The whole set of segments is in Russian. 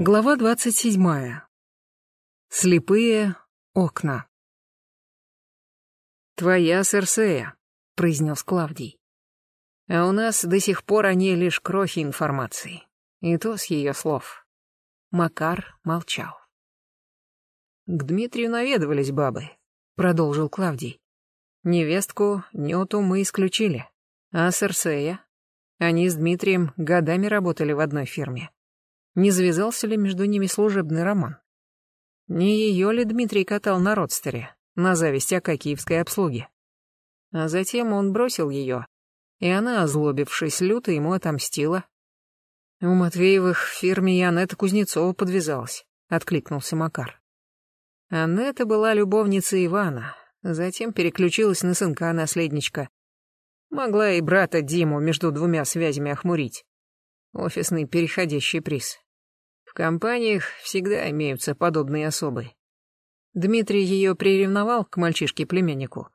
Глава двадцать седьмая. Слепые окна. «Твоя Серсея», — произнес Клавдий. «А у нас до сих пор о ней лишь крохи информации. И то с ее слов». Макар молчал. «К Дмитрию наведывались бабы», — продолжил Клавдий. «Невестку Нюту мы исключили. А Серсея? Они с Дмитрием годами работали в одной фирме. Не завязался ли между ними служебный роман? Не ее ли Дмитрий катал на родстере, на зависть Акакиевской обслуги? А затем он бросил ее, и она, озлобившись люто, ему отомстила. У Матвеевых в фирме и Кузнецова подвязалась, откликнулся Макар. Анетта была любовницей Ивана, затем переключилась на сынка-наследничка. Могла и брата Диму между двумя связями охмурить. Офисный переходящий приз компаниях всегда имеются подобные особы. Дмитрий ее приревновал к мальчишке-племяннику,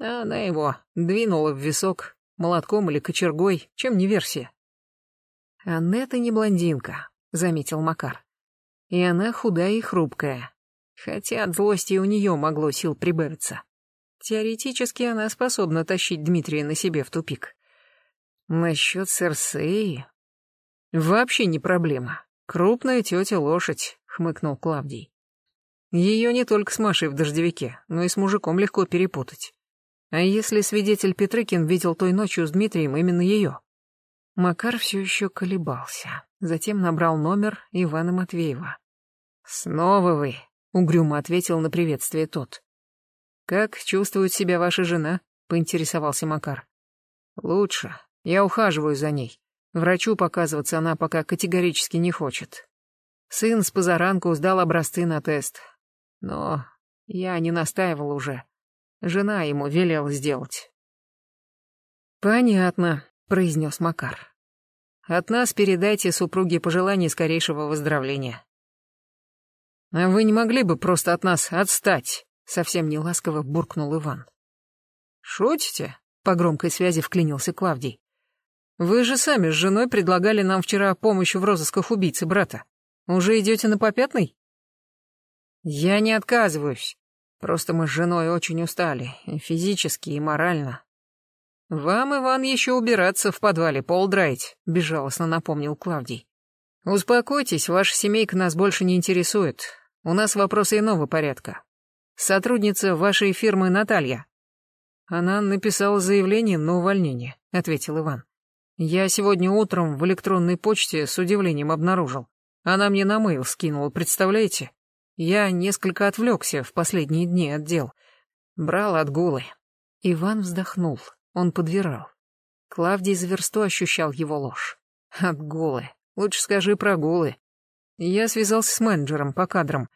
а она его двинула в висок молотком или кочергой, чем не версия. «Аннета не блондинка», — заметил Макар. «И она худая и хрупкая, хотя от злости у нее могло сил прибавиться. Теоретически она способна тащить Дмитрия на себе в тупик. Насчет Серсеи... Вообще не проблема. «Крупная тетя-лошадь», — хмыкнул Клавдий. «Ее не только с Машей в дождевике, но и с мужиком легко перепутать. А если свидетель Петрыкин видел той ночью с Дмитрием именно ее?» Макар все еще колебался, затем набрал номер Ивана Матвеева. «Снова вы», — угрюмо ответил на приветствие тот. «Как чувствует себя ваша жена?» — поинтересовался Макар. «Лучше. Я ухаживаю за ней. Врачу показываться она пока категорически не хочет. Сын с позаранку сдал образцы на тест. Но я не настаивал уже. Жена ему велела сделать. «Понятно», — произнес Макар. «От нас передайте супруге пожелание скорейшего выздоровления». «А вы не могли бы просто от нас отстать?» — совсем неласково буркнул Иван. «Шутите?» — по громкой связи вклинился Клавдий. Вы же сами с женой предлагали нам вчера помощь в розысках убийцы брата. Уже идете на попятный? Я не отказываюсь. Просто мы с женой очень устали, и физически, и морально. Вам, Иван, еще убираться в подвале, пол драить, безжалостно напомнил Клавдий. Успокойтесь, ваша семейка нас больше не интересует. У нас вопросы иного порядка. Сотрудница вашей фирмы Наталья. Она написала заявление на увольнение, ответил Иван. Я сегодня утром в электронной почте с удивлением обнаружил. Она мне на мейл скинула, представляете? Я несколько отвлекся в последние дни от дел. Брал отгулы. Иван вздохнул. Он подвирал. Клавдий за версту ощущал его ложь. Отгулы. Лучше скажи прогулы. Я связался с менеджером по кадрам.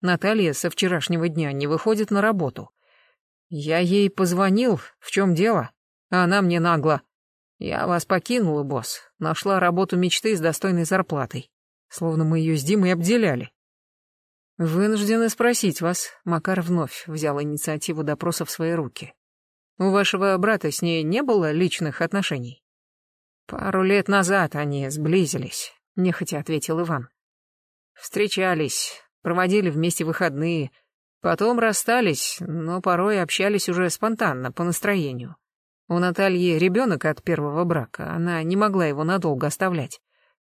Наталья со вчерашнего дня не выходит на работу. Я ей позвонил, в чем дело, а она мне нагло. Я вас покинула, босс. Нашла работу мечты с достойной зарплатой. Словно мы ее с Димой обделяли. Вынуждены спросить вас. Макар вновь взял инициативу допроса в свои руки. У вашего брата с ней не было личных отношений? Пару лет назад они сблизились, нехотя ответил Иван. Встречались, проводили вместе выходные, потом расстались, но порой общались уже спонтанно, по настроению. У Натальи ребенок от первого брака, она не могла его надолго оставлять.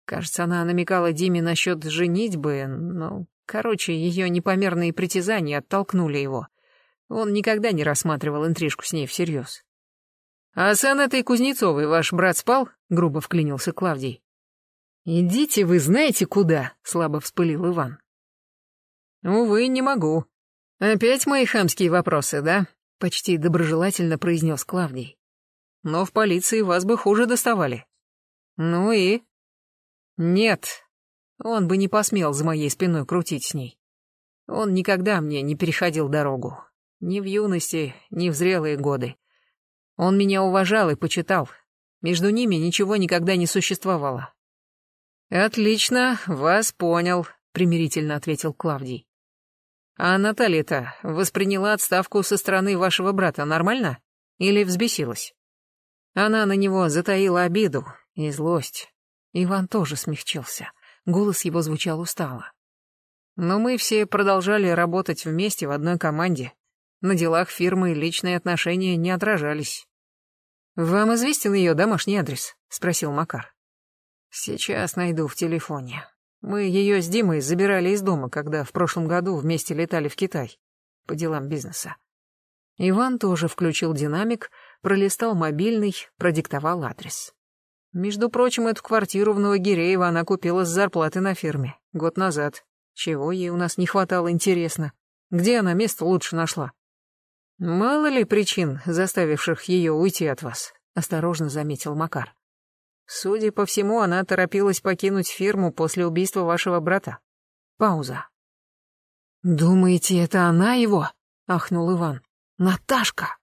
Кажется, она намекала Диме насчет женитьбы, но, короче, ее непомерные притязания оттолкнули его. Он никогда не рассматривал интрижку с ней всерьез. «А с Анетой Кузнецовой ваш брат спал?» — грубо вклинился Клавдий. «Идите вы знаете куда?» — слабо вспылил Иван. «Увы, не могу. Опять мои хамские вопросы, да?» — почти доброжелательно произнес Клавдий но в полиции вас бы хуже доставали. Ну и? Нет, он бы не посмел за моей спиной крутить с ней. Он никогда мне не переходил дорогу. Ни в юности, ни в зрелые годы. Он меня уважал и почитал. Между ними ничего никогда не существовало. «Отлично, вас понял», — примирительно ответил Клавдий. «А Наталья-то восприняла отставку со стороны вашего брата нормально? Или взбесилась?» Она на него затаила обиду и злость. Иван тоже смягчился. Голос его звучал устало. Но мы все продолжали работать вместе в одной команде. На делах фирмы личные отношения не отражались. «Вам известен ее домашний адрес?» — спросил Макар. «Сейчас найду в телефоне. Мы ее с Димой забирали из дома, когда в прошлом году вместе летали в Китай по делам бизнеса. Иван тоже включил динамик, пролистал мобильный, продиктовал адрес. Между прочим, эту квартиру в Новогиреево она купила с зарплаты на фирме, год назад. Чего ей у нас не хватало, интересно. Где она место лучше нашла? Мало ли причин, заставивших ее уйти от вас, осторожно заметил Макар. Судя по всему, она торопилась покинуть фирму после убийства вашего брата. Пауза. «Думаете, это она его?» — ахнул Иван. «Наташка!»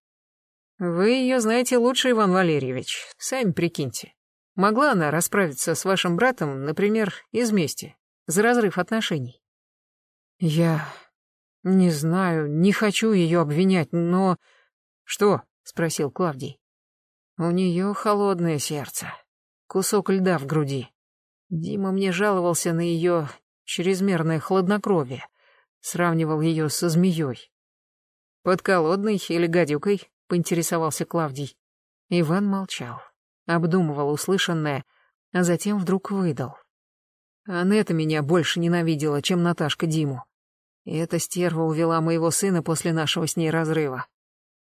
«Вы ее знаете лучше, Иван Валерьевич. Сами прикиньте. Могла она расправиться с вашим братом, например, из мести, за разрыв отношений?» «Я не знаю, не хочу ее обвинять, но...» «Что?» — спросил Клавдий. «У нее холодное сердце, кусок льда в груди. Дима мне жаловался на ее чрезмерное хладнокровие сравнивал ее со змеей. «Подколодной или гадюкой?» — поинтересовался Клавдий. Иван молчал, обдумывал услышанное, а затем вдруг выдал. Анетта меня больше ненавидела, чем Наташка Диму. И эта стерва увела моего сына после нашего с ней разрыва.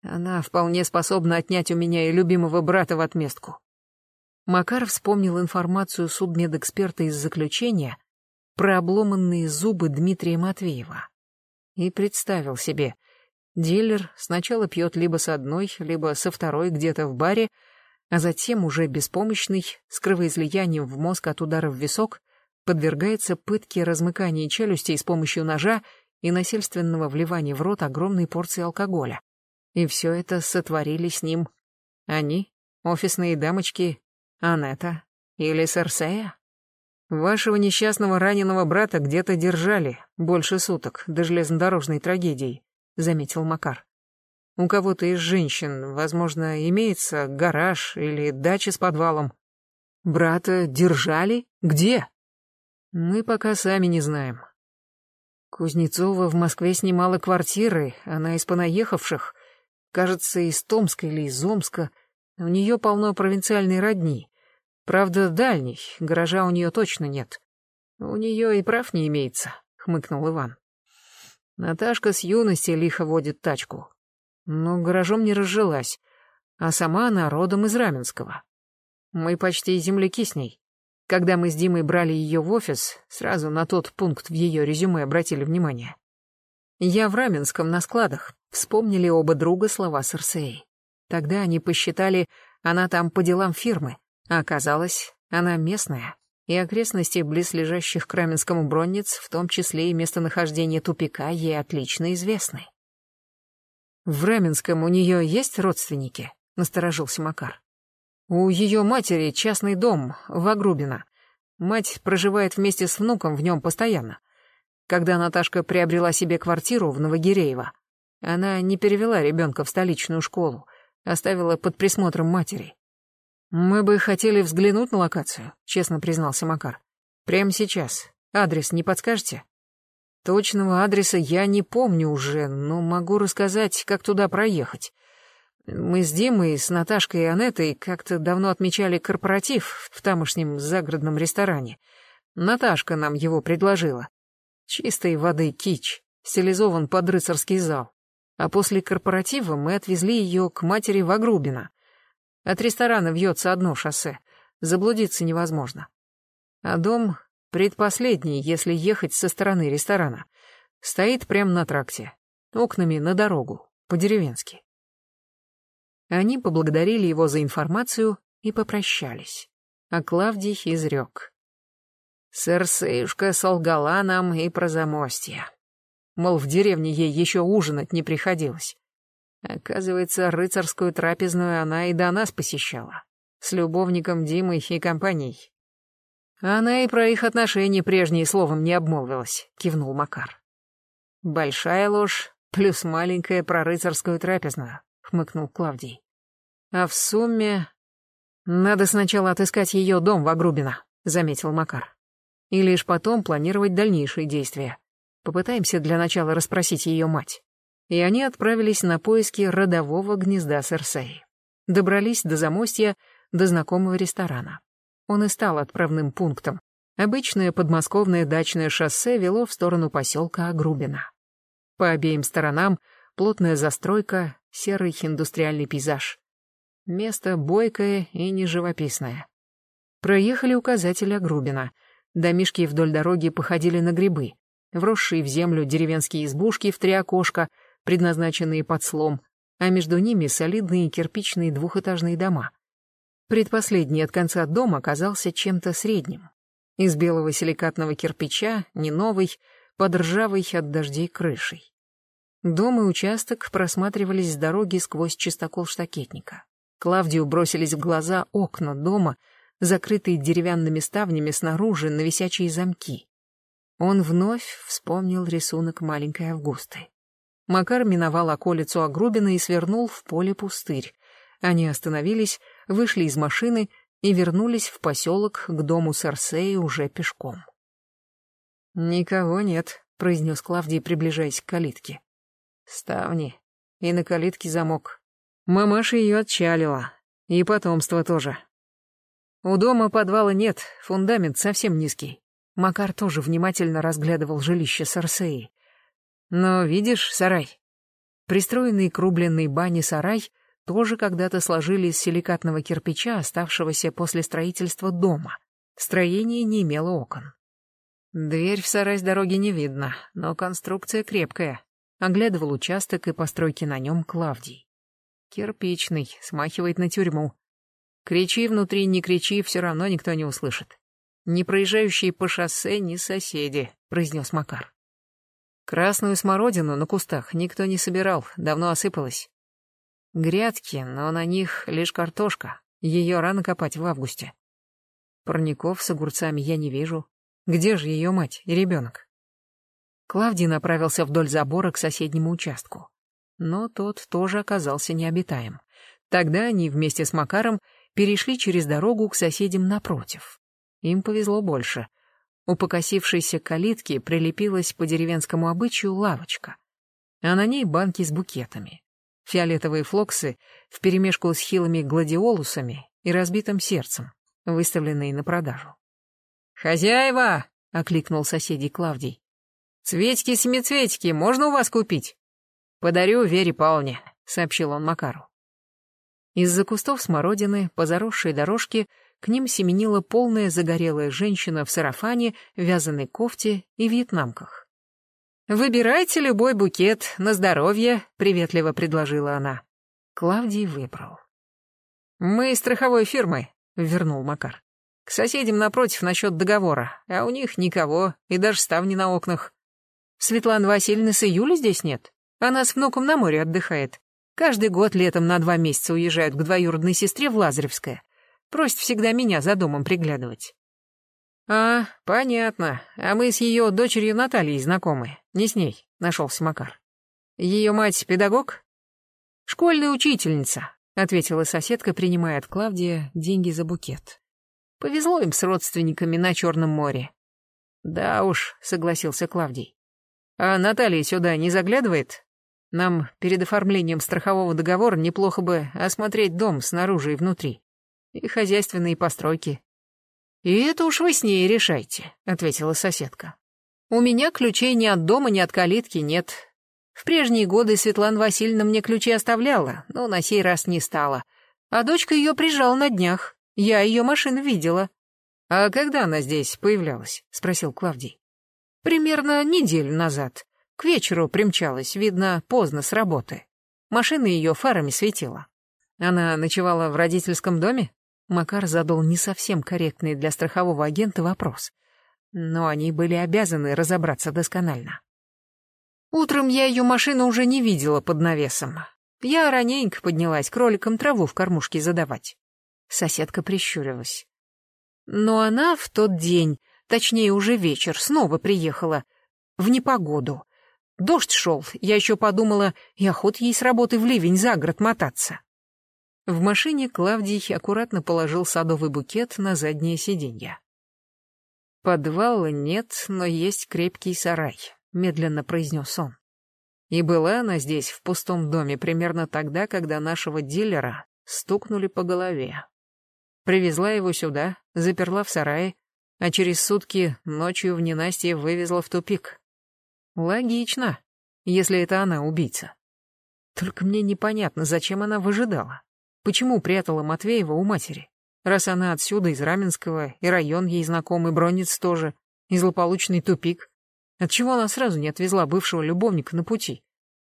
Она вполне способна отнять у меня и любимого брата в отместку. Макар вспомнил информацию судмедэксперта из заключения, про обломанные зубы Дмитрия Матвеева. И представил себе, дилер сначала пьет либо с одной, либо со второй где-то в баре, а затем уже беспомощный, с кровоизлиянием в мозг от удара в висок, подвергается пытке размыкания челюстей с помощью ножа и насильственного вливания в рот огромной порции алкоголя. И все это сотворили с ним они, офисные дамочки, Анетта или Серсея. Вашего несчастного раненого брата где-то держали больше суток до железнодорожной трагедии, заметил Макар. У кого-то из женщин, возможно, имеется гараж или дача с подвалом. Брата держали? Где? Мы пока сами не знаем. Кузнецова в Москве снимала квартиры, она из понаехавших, кажется, из Томска или из Омска. У нее полно провинциальной родни. Правда, дальний, гаража у нее точно нет. У нее и прав не имеется, хмыкнул Иван. Наташка с юности лихо водит тачку. Но гаражом не разжилась, а сама она родом из Раменского. Мы почти земляки с ней. Когда мы с Димой брали ее в офис, сразу на тот пункт в ее резюме обратили внимание. Я в Раменском на складах. Вспомнили оба друга слова Серсеи. Тогда они посчитали, она там по делам фирмы, а оказалось, она местная, и окрестности близлежащих к Раменскому бронниц, в том числе и местонахождение тупика, ей отлично известны. «В Раменском у нее есть родственники?» — насторожился Макар. «У ее матери частный дом, в Огрубино. Мать проживает вместе с внуком в нем постоянно. Когда Наташка приобрела себе квартиру в Новогиреево, она не перевела ребенка в столичную школу, оставила под присмотром матери. «Мы бы хотели взглянуть на локацию», — честно признался Макар. «Прямо сейчас. Адрес не подскажете?» «Точного адреса я не помню уже, но могу рассказать, как туда проехать. Мы с Димой, с Наташкой и Анетой как-то давно отмечали корпоратив в тамошнем загородном ресторане. Наташка нам его предложила. Чистой воды кич, стилизован под рыцарский зал. А после корпоратива мы отвезли ее к матери Вагрубина — от ресторана вьется одно шоссе. Заблудиться невозможно. А дом предпоследний, если ехать со стороны ресторана. Стоит прямо на тракте. Окнами на дорогу. По-деревенски. Они поблагодарили его за информацию и попрощались. А Клавдий изрек. Сэрсеюшка солгала нам и про замостье. Мол, в деревне ей еще ужинать не приходилось. Оказывается, рыцарскую трапезную она и до нас посещала. С любовником Димой и компанией. Она и про их отношения прежние словом не обмолвилась, кивнул Макар. Большая ложь плюс маленькая про рыцарскую трапезную, хмыкнул Клавдий. А в сумме... Надо сначала отыскать ее дом в Огрубино, заметил Макар. и лишь потом планировать дальнейшие действия. Попытаемся для начала расспросить ее мать. И они отправились на поиски родового гнезда Серсеи. Добрались до замостья, до знакомого ресторана. Он и стал отправным пунктом. Обычное подмосковное дачное шоссе вело в сторону поселка Агрубина. По обеим сторонам плотная застройка, серый индустриальный пейзаж. Место бойкое и неживописное. Проехали указатель Агрубина. Домишки вдоль дороги походили на грибы. Вросшие в землю деревенские избушки в три окошка, предназначенные под слом, а между ними солидные кирпичные двухэтажные дома. Предпоследний от конца дом оказался чем-то средним. Из белого силикатного кирпича, не новый, под ржавой от дождей крышей. Дом и участок просматривались с дороги сквозь чистокол штакетника. Клавдию бросились в глаза окна дома, закрытые деревянными ставнями снаружи на висячие замки. Он вновь вспомнил рисунок маленькой Августы. Макар миновал околицу Огрубина и свернул в поле пустырь. Они остановились, вышли из машины и вернулись в поселок к дому Сарсеи уже пешком. «Никого нет», — произнес Клавдий, приближаясь к калитке. «Ставни. И на калитке замок. Мамаша ее отчалила. И потомство тоже. У дома подвала нет, фундамент совсем низкий. Макар тоже внимательно разглядывал жилище Сарсеи. Но видишь, сарай. Пристроенный к рубленной бане сарай тоже когда-то сложили из силикатного кирпича, оставшегося после строительства дома. Строение не имело окон. Дверь в сарай с дороги не видно, но конструкция крепкая. Оглядывал участок и постройки на нем Клавдий. Кирпичный, смахивает на тюрьму. Кричи внутри, не кричи, все равно никто не услышит. Не проезжающие по шоссе, ни соседи, произнес Макар. Красную смородину на кустах никто не собирал, давно осыпалась. Грядки, но на них лишь картошка. Ее рано копать в августе. Парников с огурцами я не вижу. Где же ее мать и ребенок? Клавдий направился вдоль забора к соседнему участку. Но тот тоже оказался необитаем. Тогда они вместе с Макаром перешли через дорогу к соседям напротив. Им повезло больше. У покосившейся калитки прилепилась по деревенскому обычаю лавочка, а на ней банки с букетами. Фиолетовые флоксы вперемешку с хилыми гладиолусами и разбитым сердцем, выставленные на продажу. «Хозяева!» — окликнул соседей Клавдий. «Цветики-семицветики можно у вас купить?» «Подарю Вере Павловне», — сообщил он Макару. Из-за кустов смородины по заросшей дорожке к ним семенила полная загорелая женщина в сарафане, вязаной кофте и вьетнамках. «Выбирайте любой букет, на здоровье», — приветливо предложила она. Клавдий выбрал. «Мы из страховой фирмы», — вернул Макар. «К соседям напротив насчет договора, а у них никого, и даже ставни на окнах. Светланы Васильевны с июля здесь нет. Она с внуком на море отдыхает. Каждый год летом на два месяца уезжают к двоюродной сестре в Лазаревское. Просит всегда меня за домом приглядывать. А, понятно. А мы с ее дочерью Натальей знакомы. Не с ней, нашелся Макар. Ее мать педагог? Школьная учительница, ответила соседка, принимая от Клавдия деньги за букет. Повезло им с родственниками на Черном море. Да уж, согласился Клавдий. А Наталья сюда не заглядывает? Нам перед оформлением страхового договора неплохо бы осмотреть дом снаружи и внутри и хозяйственные постройки. «И это уж вы с ней решайте», — ответила соседка. «У меня ключей ни от дома, ни от калитки нет. В прежние годы Светлана Васильевна мне ключи оставляла, но на сей раз не стала. А дочка ее прижала на днях. Я ее машину видела». «А когда она здесь появлялась?» — спросил Клавдий. «Примерно неделю назад. К вечеру примчалась, видно, поздно с работы. Машина ее фарами светила». «Она ночевала в родительском доме?» Макар задал не совсем корректный для страхового агента вопрос, но они были обязаны разобраться досконально. Утром я ее машину уже не видела под навесом. Я раненько поднялась кроликам траву в кормушке задавать. Соседка прищурилась. Но она в тот день, точнее уже вечер, снова приехала. В непогоду. Дождь шел, я еще подумала, и охот ей с работы в ливень за город мотаться. В машине Клавдий аккуратно положил садовый букет на заднее сиденье. Подвала нет, но есть крепкий сарай, медленно произнес он. И была она здесь, в пустом доме, примерно тогда, когда нашего дилера стукнули по голове. Привезла его сюда, заперла в сарае, а через сутки ночью в ненастье вывезла в тупик. Логично, если это она убийца. Только мне непонятно, зачем она выжидала. Почему прятала Матвеева у матери? Раз она отсюда, из Раменского, и район ей знакомый, Бронец тоже, и злополучный тупик. Отчего она сразу не отвезла бывшего любовника на пути?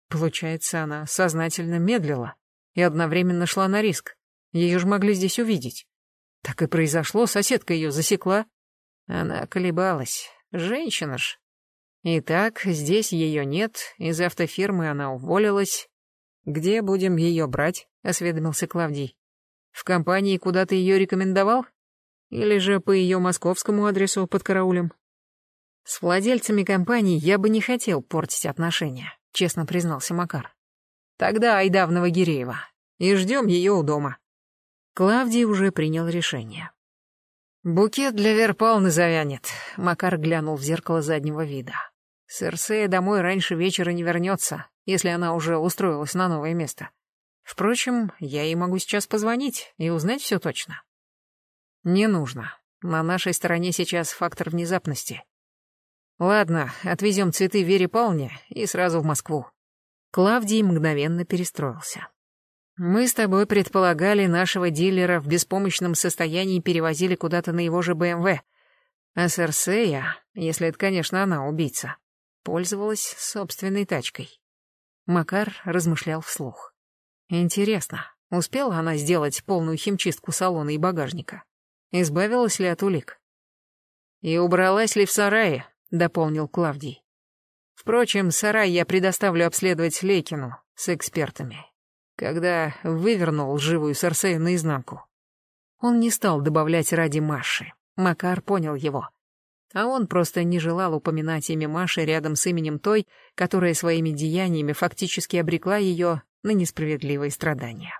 Получается, она сознательно медлила и одновременно шла на риск. Ее же могли здесь увидеть. Так и произошло, соседка ее засекла. Она колебалась. Женщина ж. Итак, здесь ее нет, из автофирмы она уволилась. Где будем ее брать? Осведомился Клавдий. В компании, куда ты ее рекомендовал? Или же по ее московскому адресу под караулем? С владельцами компании я бы не хотел портить отношения, честно признался Макар. Тогда айда в Новогиреево. И ждем ее у дома. Клавдий уже принял решение. «Букет для Вер Павловны завянет», — Макар глянул в зеркало заднего вида. «Серсея домой раньше вечера не вернется, если она уже устроилась на новое место. Впрочем, я ей могу сейчас позвонить и узнать все точно». «Не нужно. На нашей стороне сейчас фактор внезапности. Ладно, отвезем цветы Вере Павловне и сразу в Москву». Клавдий мгновенно перестроился. Мы с тобой предполагали, нашего дилера в беспомощном состоянии перевозили куда-то на его же БМВ. А Серсея, если это, конечно, она убийца, пользовалась собственной тачкой. Макар размышлял вслух. Интересно, успела она сделать полную химчистку салона и багажника? Избавилась ли от улик? И убралась ли в сарае, дополнил Клавдий. Впрочем, сарай я предоставлю обследовать Лейкину с экспертами когда вывернул живую Серсею наизнанку. Он не стал добавлять ради Маши. Макар понял его. А он просто не желал упоминать имя Маши рядом с именем той, которая своими деяниями фактически обрекла ее на несправедливые страдания.